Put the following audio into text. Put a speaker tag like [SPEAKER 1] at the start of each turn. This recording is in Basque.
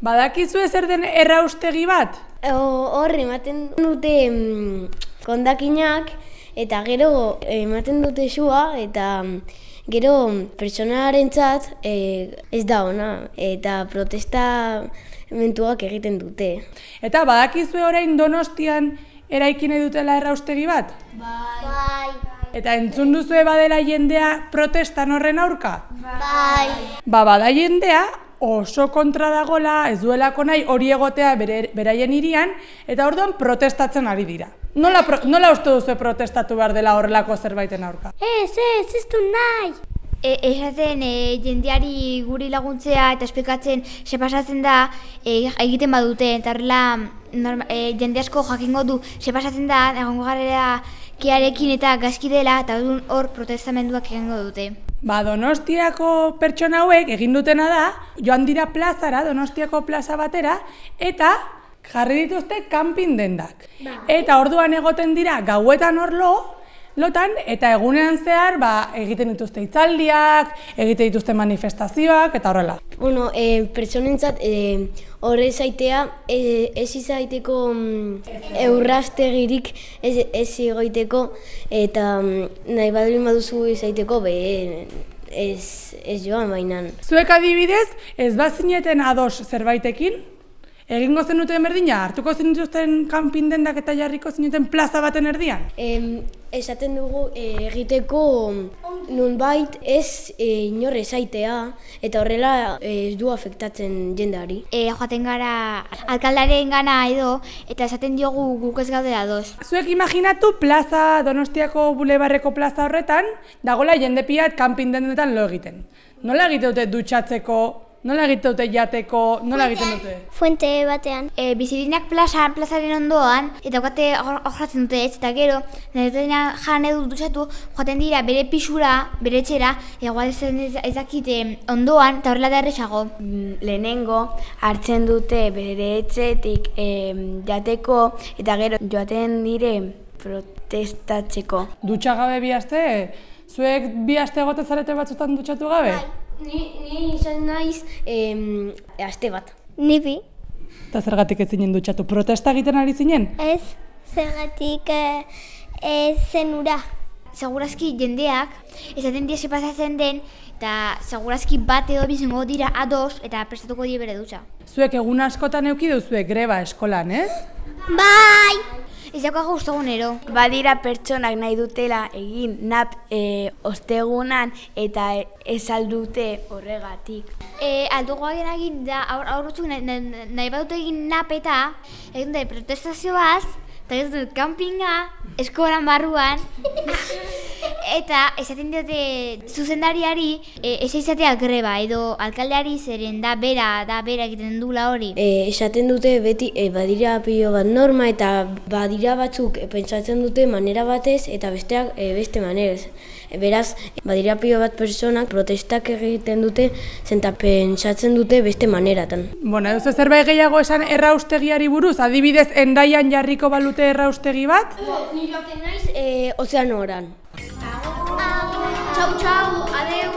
[SPEAKER 1] Badakizu zer den erraustegi bat?
[SPEAKER 2] Hor, ematen dute mm, kondakinak, eta gero ematen dute sua, eta mm, gero pertsonaren txat e, ez da ona, eta protesta mentuak egiten dute.
[SPEAKER 1] Eta badakizu orain donostian eraikine dutela erraustegi bat?
[SPEAKER 2] Bai. bai.
[SPEAKER 1] Eta entzun duzu badela jendea protestan horren aurka?
[SPEAKER 2] Bai.
[SPEAKER 1] Ba, bada jendea oso kontra dagola, ez duelako nahi hori egotea beraien irian, eta orduan protestatzen ari dira. Nola, pro, nola uste duzu protestatu behar dela horrelako zerbaiten aurka?
[SPEAKER 2] Ez, ez, ez du nahi!
[SPEAKER 3] E, esaten e, jendeari guri laguntzea eta esplikatzen se pasatzen da e, egiten badute eta horrela e, jende asko jakingo du se pasatzen da egongo garela kearekin eta gaizki dela eta hor protestamenduak egingo dute.
[SPEAKER 1] Ba, Donostiako pertsona hauek egin dutena da, joan dira plazara, Donostiako plaza batera, eta jarri dituzte kanpin dendak. Ba. Eta orduan egoten dira gauetan orlo, lotan, eta egunean zehar ba, egiten dituzte itzaldiak, egiten dituzte manifestazioak, eta horrela.
[SPEAKER 2] Bueno, e, pertsonentzat e, horre zaitea e, ez izaiteko mm, eurrastegirik ez, ez igoiteko, eta mm, nahi badalin baduzu izaiteko be, ez, ez joan bainan.
[SPEAKER 1] Zuek adibidez, ez bazineten ados zerbaitekin, Egingo zenuten berdina, hartuko zenuten kanpin dendak eta jarriko zenuten plaza baten erdian?
[SPEAKER 2] Em, esaten dugu e, egiteko nunbait ez e, inorre zaitea eta horrela e, ez du afektatzen jendari.
[SPEAKER 3] E, joaten gara alkaldaren gana edo eta esaten diogu guk ez gaude dos.
[SPEAKER 1] Zuek imaginatu plaza Donostiako bulebarreko plaza horretan, dagola jende piat kanpin denetan lo egiten. Nola egite dute dutxatzeko Nola egiten dute jateko, nola egiten dute?
[SPEAKER 2] Fuente batean.
[SPEAKER 3] E, bizirinak plaza, plazaren ondoan, eta okate horretzen dute ez, eta gero, nire jan edu dutxatu, joaten dira bere pisura, bere txera, egual ez dakite ondoan, eta horrela da errexago.
[SPEAKER 2] Mm, lehenengo, hartzen dute bere etxetik e, jateko, eta gero joaten dire protestatzeko.
[SPEAKER 1] Dutxagabe bi aste, zuek bi aste egote zarete batzutan dutxatu gabe?
[SPEAKER 2] Bai. Ni, ni izan naiz em, aste bat.
[SPEAKER 3] Ni bi.
[SPEAKER 1] Eta zergatik ez zinen dutxatu, protesta egiten ari zinen?
[SPEAKER 2] Ez, zergatik eh, ez zenura.
[SPEAKER 3] Segurazki jendeak, ezaten dia pasatzen den, eta segurazki bat edo bizengo dira ados eta prestatuko die bere dutxa.
[SPEAKER 1] Zuek egun askotan euki duzuek greba eskolan, ez?
[SPEAKER 2] Bai!
[SPEAKER 3] Ez dago gustagunero.
[SPEAKER 2] Badira pertsonak nahi dutela egin nap e, ostegunan eta ez aldute horregatik.
[SPEAKER 3] E, Aldugu egin da, aurrutzuk nahi badute egin nap eta egin da protestazioaz, eta ez dut kampinga, eskoran barruan, eta esaten diote zuzendariari e, ez izatea greba edo alkaldeari zeren da bera, da bera egiten dula hori.
[SPEAKER 2] E, esaten dute beti e, badira pilo bat norma eta badira batzuk e, pentsatzen dute manera batez eta besteak e, beste manerez. E, beraz, badira pilo bat personak protestak egiten dute zenta pentsatzen dute beste maneratan.
[SPEAKER 1] Bueno, ez zerbait gehiago esan erraustegiari buruz, adibidez endaian jarriko balute erraustegi bat?
[SPEAKER 2] Ni joaten naiz, eh, ozeano oran.
[SPEAKER 3] Txau, txau, adeu.